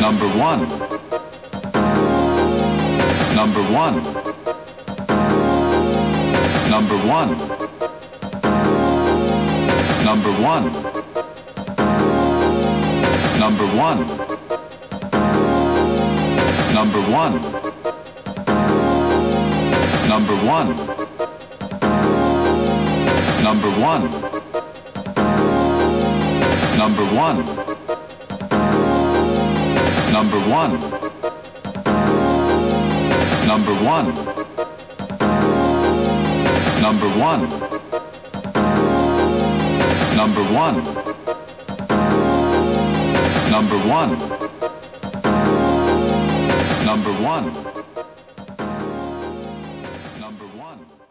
Number one. Number one. Number one. Number one. Number one. Number one. Number one. Number one. Number one. Number one. Number one. Number one. Number one. Number one. Number one. Number one.